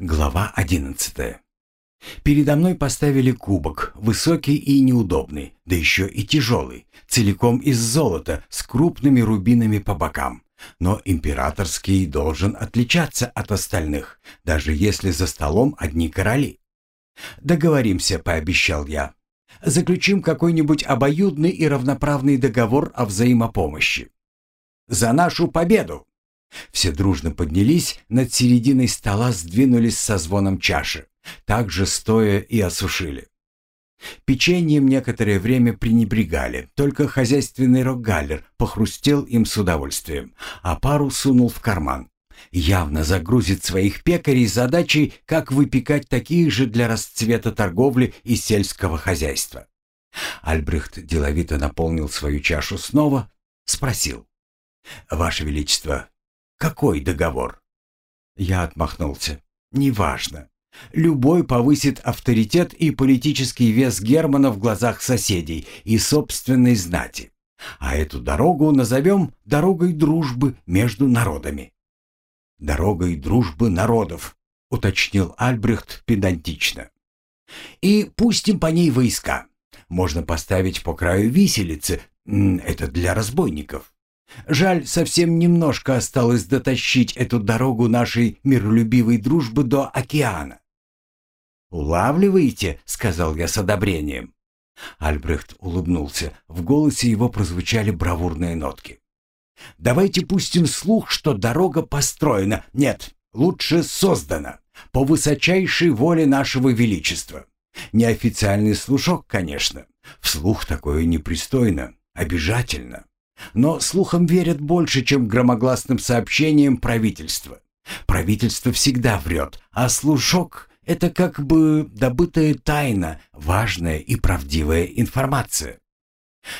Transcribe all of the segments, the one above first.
Глава одиннадцатая. Передо мной поставили кубок, высокий и неудобный, да еще и тяжелый, целиком из золота, с крупными рубинами по бокам. Но императорский должен отличаться от остальных, даже если за столом одни короли. «Договоримся», — пообещал я. «Заключим какой-нибудь обоюдный и равноправный договор о взаимопомощи». «За нашу победу!» Все дружно поднялись, над серединой стола сдвинулись со звоном чаши, также стоя и осушили. Печеньем некоторое время пренебрегали, только хозяйственный рогаллер похрустел им с удовольствием, а пару сунул в карман. Явно загрузит своих пекарей задачей, как выпекать такие же для расцвета торговли и сельского хозяйства. Альбрехт деловито наполнил свою чашу снова, спросил. «Ваше Величество, какой договор?» Я отмахнулся. «Неважно. Любой повысит авторитет и политический вес Германа в глазах соседей и собственной знати. А эту дорогу назовем дорогой дружбы между народами. «Дорогой дружбы народов», — уточнил Альбрехт педантично. «И пустим по ней войска. Можно поставить по краю виселицы, это для разбойников. Жаль, совсем немножко осталось дотащить эту дорогу нашей миролюбивой дружбы до океана. «Улавливаете?» — сказал я с одобрением. Альбрехт улыбнулся. В голосе его прозвучали бравурные нотки. «Давайте пустим слух, что дорога построена. Нет, лучше создана. По высочайшей воле нашего величества. Неофициальный слушок, конечно. Вслух такое непристойно, обижательно. Но слухам верят больше, чем громогласным сообщениям правительства. Правительство всегда врет, а слушок — это как бы добытая тайна, важная и правдивая информация.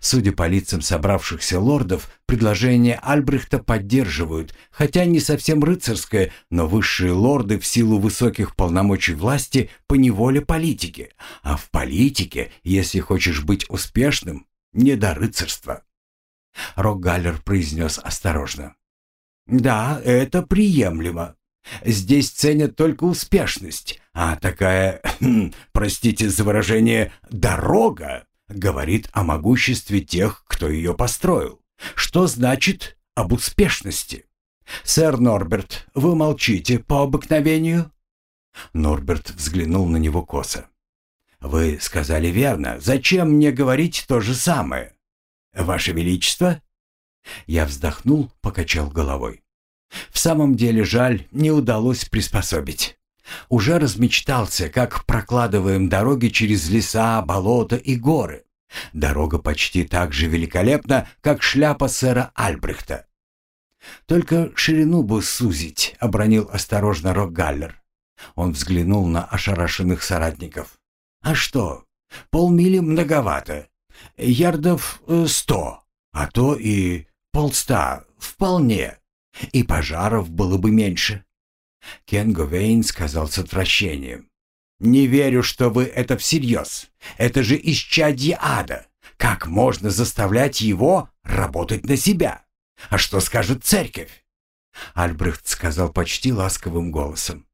Судя по лицам собравшихся лордов, предложение Альбрехта поддерживают, хотя не совсем рыцарское, но высшие лорды в силу высоких полномочий власти по неволе политики, а в политике, если хочешь быть успешным, не до рыцарства. Рогаллер произнес осторожно. «Да, это приемлемо. Здесь ценят только успешность, а такая, хм, простите за выражение, дорога говорит о могуществе тех, кто ее построил. Что значит об успешности? Сэр Норберт, вы молчите по обыкновению?» Норберт взглянул на него косо. «Вы сказали верно. Зачем мне говорить то же самое? «Ваше Величество?» Я вздохнул, покачал головой. В самом деле жаль, не удалось приспособить. Уже размечтался, как прокладываем дороги через леса, болота и горы. Дорога почти так же великолепна, как шляпа сэра Альбрехта. «Только ширину бы сузить», — обронил осторожно Рокгаллер. Он взглянул на ошарашенных соратников. «А что? Полмили многовато ярдов э, сто, а то и полста, вполне. И пожаров было бы меньше. Кен Говейн сказал с отвращением. «Не верю, что вы это всерьез. Это же исчадье ада. Как можно заставлять его работать на себя? А что скажет церковь?» Альбрехт сказал почти ласковым голосом.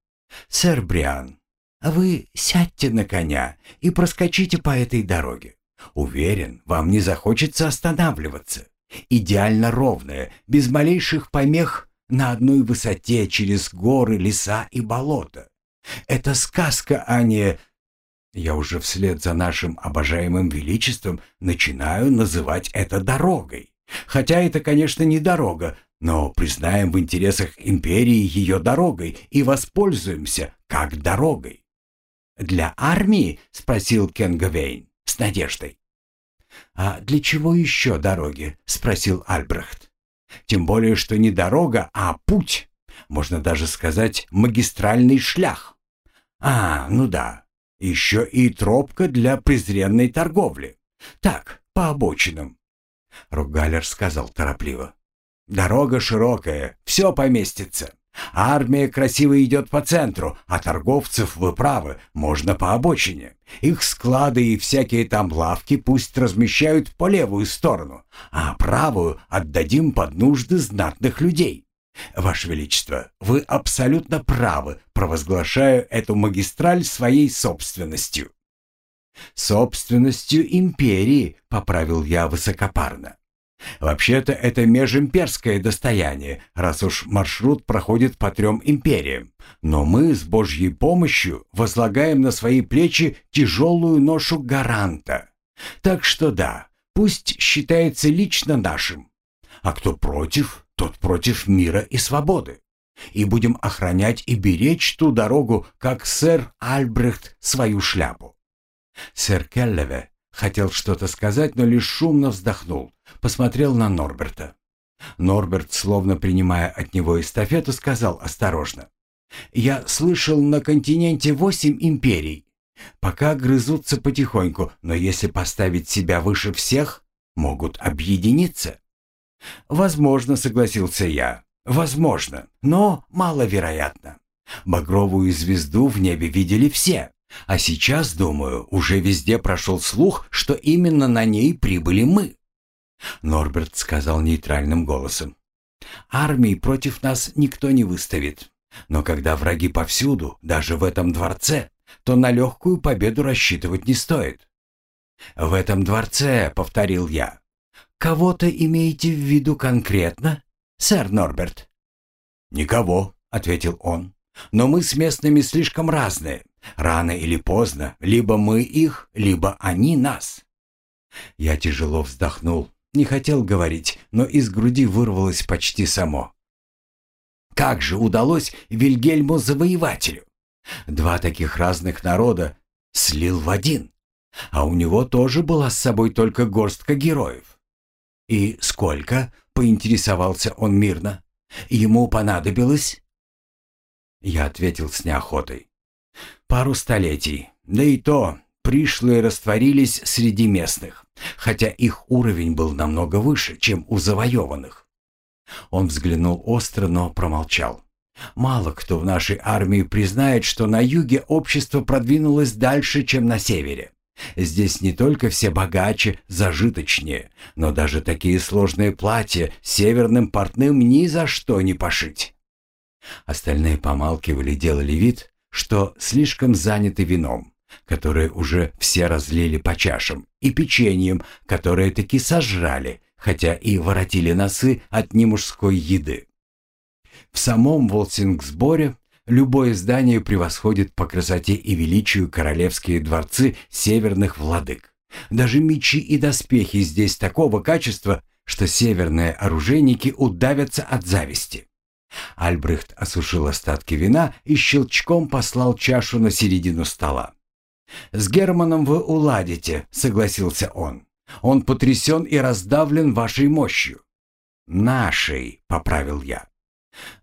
«Сэр Бриан, вы сядьте на коня и проскочите по этой дороге. Уверен, вам не захочется останавливаться. Идеально ровная, без малейших помех, на одной высоте через горы, леса и болота. Это сказка, а не... Я уже вслед за нашим обожаемым величеством начинаю называть это дорогой. Хотя это, конечно, не дорога, но признаем в интересах империи ее дорогой и воспользуемся как дорогой. «Для армии?» — спросил Кенгавейн с надеждой. «А для чего еще дороги?» — спросил Альбрехт. «Тем более, что не дорога, а путь. Можно даже сказать, магистральный шлях. А, ну да, еще и тропка для презренной торговли. Так, по обочинам». Ругалер сказал торопливо. «Дорога широкая, все поместится. Армия красиво идет по центру, а торговцев, вы правы, можно по обочине. Их склады и всякие там лавки пусть размещают по левую сторону, а правую отдадим под нужды знатных людей. Ваше Величество, вы абсолютно правы, провозглашая эту магистраль своей собственностью. Собственностью империи, поправил я высокопарно. Вообще-то это межимперское достояние, раз уж маршрут проходит по трем империям. Но мы с Божьей помощью возлагаем на свои плечи тяжелую ношу гаранта. Так что да, пусть считается лично нашим. А кто против, тот против мира и свободы. И будем охранять и беречь ту дорогу, как сэр Альбрехт свою шляпу. Сэр Келлеве хотел что-то сказать, но лишь шумно вздохнул, посмотрел на Норберта. Норберт, словно принимая от него эстафету, сказал осторожно. «Я слышал, на континенте восемь империй. Пока грызутся потихоньку, но если поставить себя выше всех, могут объединиться». «Возможно», — согласился я. «Возможно, но маловероятно. Багровую звезду в небе видели все. А сейчас, думаю, уже везде прошел слух, что именно на ней прибыли мы». Норберт сказал нейтральным голосом. «Армии против нас никто не выставит. Но когда враги повсюду, даже в этом дворце, то на легкую победу рассчитывать не стоит». «В этом дворце», — повторил я, «Кого-то имеете в виду конкретно, сэр Норберт?» «Никого», — ответил он. «Но мы с местными слишком разные. Рано или поздно, либо мы их, либо они нас». Я тяжело вздохнул. Не хотел говорить, но из груди вырвалось почти само. Как же удалось Вильгельму Завоевателю? Два таких разных народа слил в один. А у него тоже была с собой только горстка героев. «И сколько?» — поинтересовался он мирно. «Ему понадобилось?» Я ответил с неохотой. «Пару столетий. Да и то, пришлые растворились среди местных, хотя их уровень был намного выше, чем у завоеванных». Он взглянул остро, но промолчал. Мало кто в нашей армии признает, что на юге общество продвинулось дальше, чем на севере. Здесь не только все богаче, зажиточнее, но даже такие сложные платья северным портным ни за что не пошить. Остальные помалкивали, делали вид, что слишком заняты вином, которое уже все разлили по чашам, и печеньем, которое таки сожрали, хотя и воротили носы от немужской еды. В самом Волсингсборе Любое здание превосходит по красоте и величию королевские дворцы северных владык. Даже мечи и доспехи здесь такого качества, что северные оружейники удавятся от зависти. Альбрехт осушил остатки вина и щелчком послал чашу на середину стола. «С Германом вы уладите», — согласился он. «Он потрясен и раздавлен вашей мощью». «Нашей», — поправил я.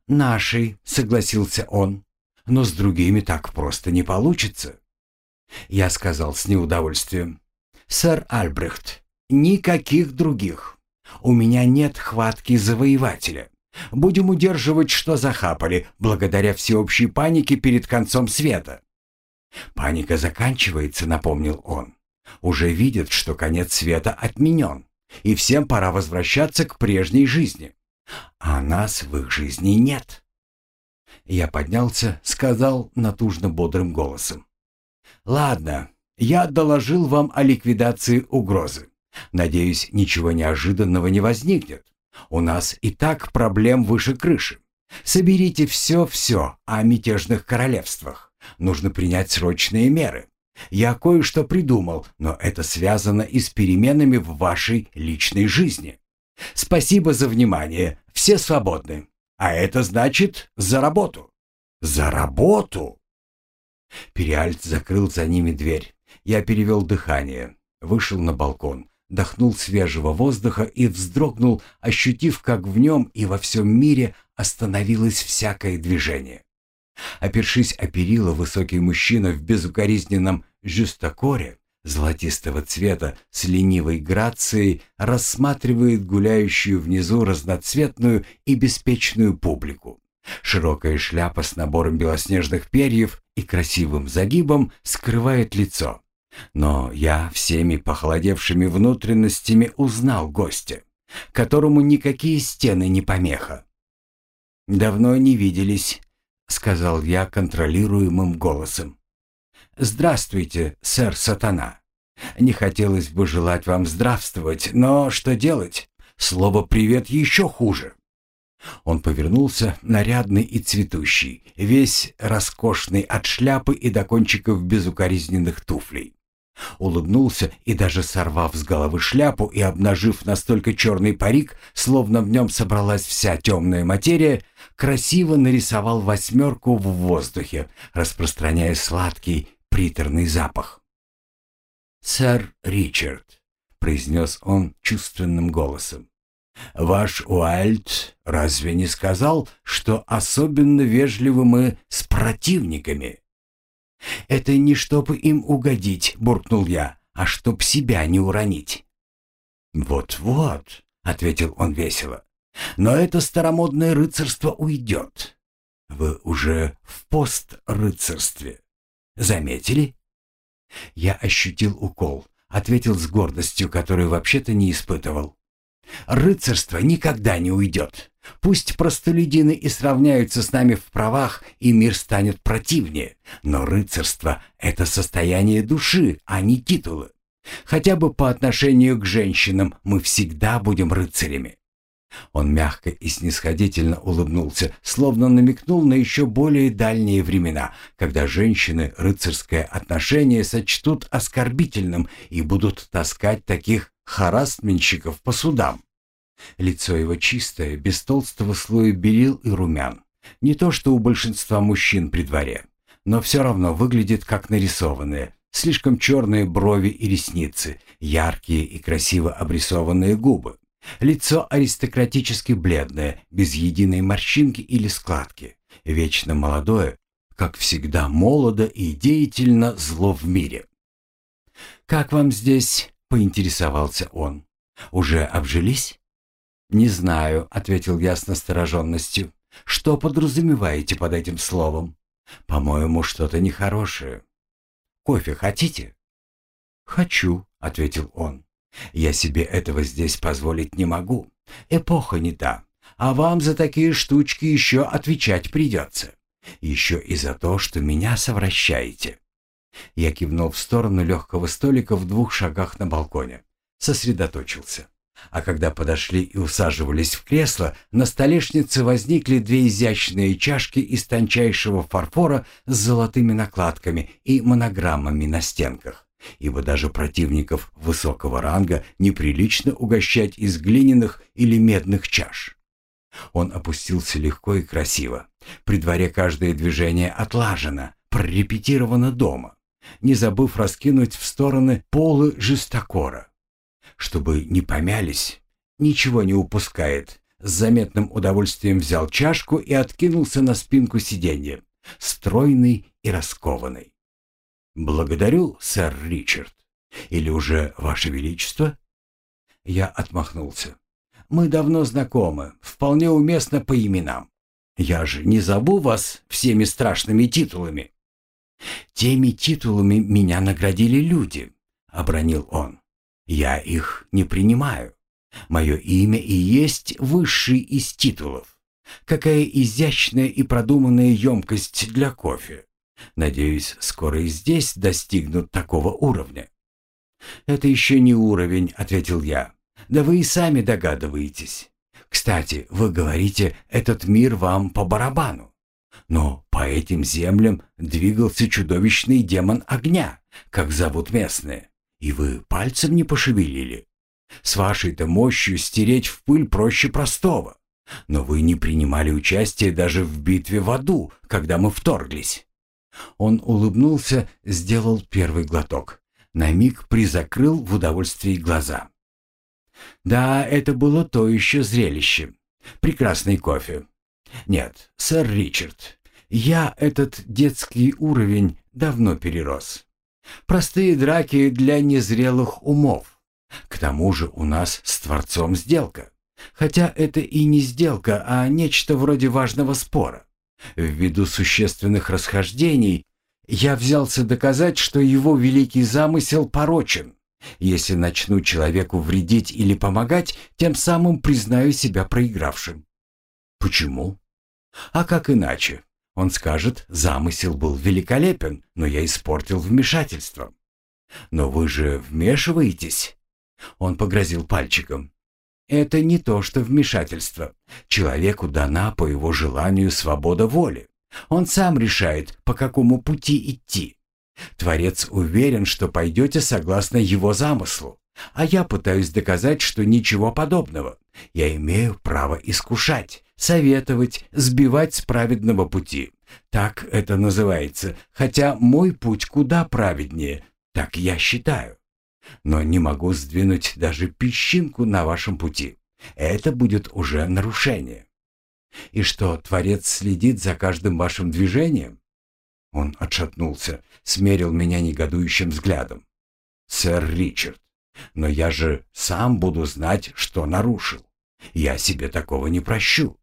«Нашей», — согласился он, — «но с другими так просто не получится». Я сказал с неудовольствием, «Сэр Альбрехт, никаких других. У меня нет хватки завоевателя. Будем удерживать, что захапали, благодаря всеобщей панике перед концом света». «Паника заканчивается», — напомнил он. «Уже видят, что конец света отменен, и всем пора возвращаться к прежней жизни а нас в их жизни нет. Я поднялся, сказал натужно бодрым голосом. «Ладно, я доложил вам о ликвидации угрозы. Надеюсь, ничего неожиданного не возникнет. У нас и так проблем выше крыши. Соберите все-все о мятежных королевствах. Нужно принять срочные меры. Я кое-что придумал, но это связано и с переменами в вашей личной жизни. Спасибо за внимание. Все свободны. А это значит за работу. За работу. Периальт закрыл за ними дверь. Я перевел дыхание, вышел на балкон, дохнул свежего воздуха и вздрогнул, ощутив, как в нем и во всем мире остановилось всякое движение. Опершись о перила, высокий мужчина в безукоризненном жюстокоре золотистого цвета с ленивой грацией рассматривает гуляющую внизу разноцветную и беспечную публику. Широкая шляпа с набором белоснежных перьев и красивым загибом скрывает лицо. Но я всеми похолодевшими внутренностями узнал гостя, которому никакие стены не помеха. «Давно не виделись», — сказал я контролируемым голосом. «Здравствуйте, сэр Сатана. Не хотелось бы желать вам здравствовать, но что делать? Слово «привет» еще хуже». Он повернулся, нарядный и цветущий, весь роскошный от шляпы и до кончиков безукоризненных туфлей. Улыбнулся и даже сорвав с головы шляпу и обнажив настолько черный парик, словно в нем собралась вся темная материя, красиво нарисовал восьмерку в воздухе, распространяя сладкий приторный запах. «Сэр Ричард», — произнес он чувственным голосом, — «ваш Уайльд разве не сказал, что особенно вежливы мы с противниками?» «Это не чтобы им угодить», — буркнул я, — «а чтоб себя не уронить». «Вот-вот», — ответил он весело, — «но это старомодное рыцарство уйдет. Вы уже в пост-рыцарстве. Заметили?» Я ощутил укол, ответил с гордостью, которую вообще-то не испытывал. Рыцарство никогда не уйдет. Пусть простолюдины и сравняются с нами в правах, и мир станет противнее, но рыцарство — это состояние души, а не титулы. Хотя бы по отношению к женщинам мы всегда будем рыцарями. Он мягко и снисходительно улыбнулся, словно намекнул на еще более дальние времена, когда женщины рыцарское отношение сочтут оскорбительным и будут таскать таких харастменщиков по судам. Лицо его чистое, без толстого слоя белил и румян. Не то, что у большинства мужчин при дворе, но все равно выглядит как нарисованное. Слишком черные брови и ресницы, яркие и красиво обрисованные губы. Лицо аристократически бледное, без единой морщинки или складки. Вечно молодое, как всегда молодо и деятельно зло в мире. «Как вам здесь?» — поинтересовался он. «Уже обжились?» «Не знаю», — ответил я с настороженностью. «Что подразумеваете под этим словом? По-моему, что-то нехорошее. Кофе хотите?» «Хочу», — ответил он. «Я себе этого здесь позволить не могу. Эпоха не та. А вам за такие штучки еще отвечать придется. Еще и за то, что меня совращаете». Я кивнул в сторону легкого столика в двух шагах на балконе. Сосредоточился. А когда подошли и усаживались в кресло, на столешнице возникли две изящные чашки из тончайшего фарфора с золотыми накладками и монограммами на стенках, ибо даже противников высокого ранга неприлично угощать из глиняных или медных чаш. Он опустился легко и красиво. При дворе каждое движение отлажено, прорепетировано дома, не забыв раскинуть в стороны полы жестокора чтобы не помялись, ничего не упускает. С заметным удовольствием взял чашку и откинулся на спинку сиденья, стройный и раскованный. «Благодарю, сэр Ричард. Или уже Ваше Величество?» Я отмахнулся. «Мы давно знакомы, вполне уместно по именам. Я же не забыл вас всеми страшными титулами». «Теми титулами меня наградили люди», — обронил он. Я их не принимаю. Мое имя и есть высший из титулов. Какая изящная и продуманная емкость для кофе. Надеюсь, скоро и здесь достигнут такого уровня. «Это еще не уровень», — ответил я. «Да вы и сами догадываетесь. Кстати, вы говорите, этот мир вам по барабану. Но по этим землям двигался чудовищный демон огня, как зовут местные. И вы пальцем не пошевелили. С вашей-то мощью стереть в пыль проще простого. Но вы не принимали участие даже в битве в аду, когда мы вторглись. Он улыбнулся, сделал первый глоток. На миг призакрыл в удовольствии глаза. Да, это было то еще зрелище. Прекрасный кофе. Нет, сэр Ричард, я этот детский уровень давно перерос. Простые драки для незрелых умов. К тому же у нас с Творцом сделка. Хотя это и не сделка, а нечто вроде важного спора. Ввиду существенных расхождений я взялся доказать, что его великий замысел порочен. Если начну человеку вредить или помогать, тем самым признаю себя проигравшим. Почему? А как иначе? Он скажет, замысел был великолепен, но я испортил вмешательством. Но вы же вмешиваетесь? Он погрозил пальчиком. Это не то, что вмешательство. Человеку дана по его желанию свобода воли. Он сам решает, по какому пути идти. Творец уверен, что пойдете согласно его замыслу. А я пытаюсь доказать, что ничего подобного. Я имею право искушать, советовать, сбивать с праведного пути. Так это называется, хотя мой путь куда праведнее, так я считаю. Но не могу сдвинуть даже песчинку на вашем пути. Это будет уже нарушение. И что, Творец следит за каждым вашим движением? Он отшатнулся, смерил меня негодующим взглядом. «Сэр Ричард, но я же сам буду знать, что нарушил. Я себе такого не прощу».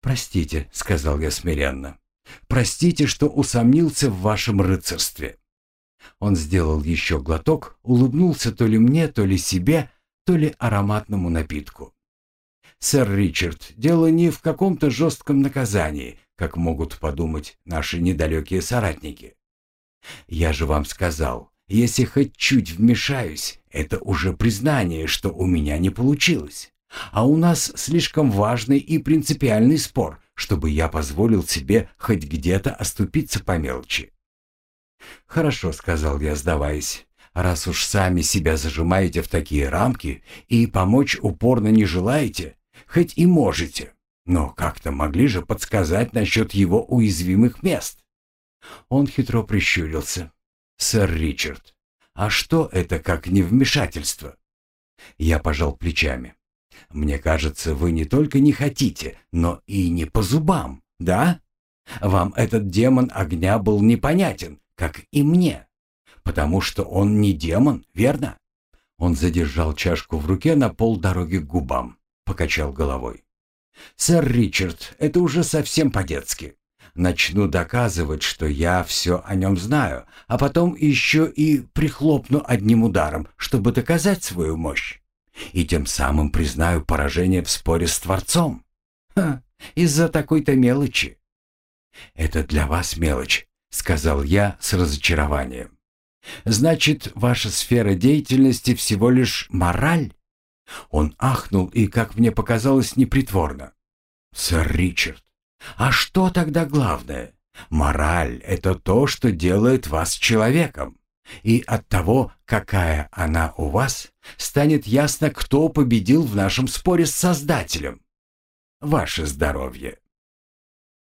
«Простите», — сказал я смиренно. «Простите, что усомнился в вашем рыцарстве». Он сделал еще глоток, улыбнулся то ли мне, то ли себе, то ли ароматному напитку. «Сэр Ричард, дело не в каком-то жестком наказании, как могут подумать наши недалекие соратники. Я же вам сказал, если хоть чуть вмешаюсь, это уже признание, что у меня не получилось. А у нас слишком важный и принципиальный спор, чтобы я позволил себе хоть где-то оступиться по мелочи. «Хорошо», — сказал я, сдаваясь, — «раз уж сами себя зажимаете в такие рамки и помочь упорно не желаете, хоть и можете, но как-то могли же подсказать насчет его уязвимых мест». Он хитро прищурился. «Сэр Ричард, а что это как невмешательство?» Я пожал плечами. «Мне кажется, вы не только не хотите, но и не по зубам, да? Вам этот демон огня был непонятен, как и мне, потому что он не демон, верно?» Он задержал чашку в руке на полдороги к губам, покачал головой. «Сэр Ричард, это уже совсем по-детски. Начну доказывать, что я все о нем знаю, а потом еще и прихлопну одним ударом, чтобы доказать свою мощь. И тем самым признаю поражение в споре с Творцом. Из-за такой-то мелочи. Это для вас мелочь, сказал я с разочарованием. Значит, ваша сфера деятельности всего лишь мораль? Он ахнул и, как мне показалось, непритворно. Сэр Ричард, а что тогда главное? Мораль — это то, что делает вас человеком. И от того, какая она у вас, станет ясно, кто победил в нашем споре с Создателем. Ваше здоровье.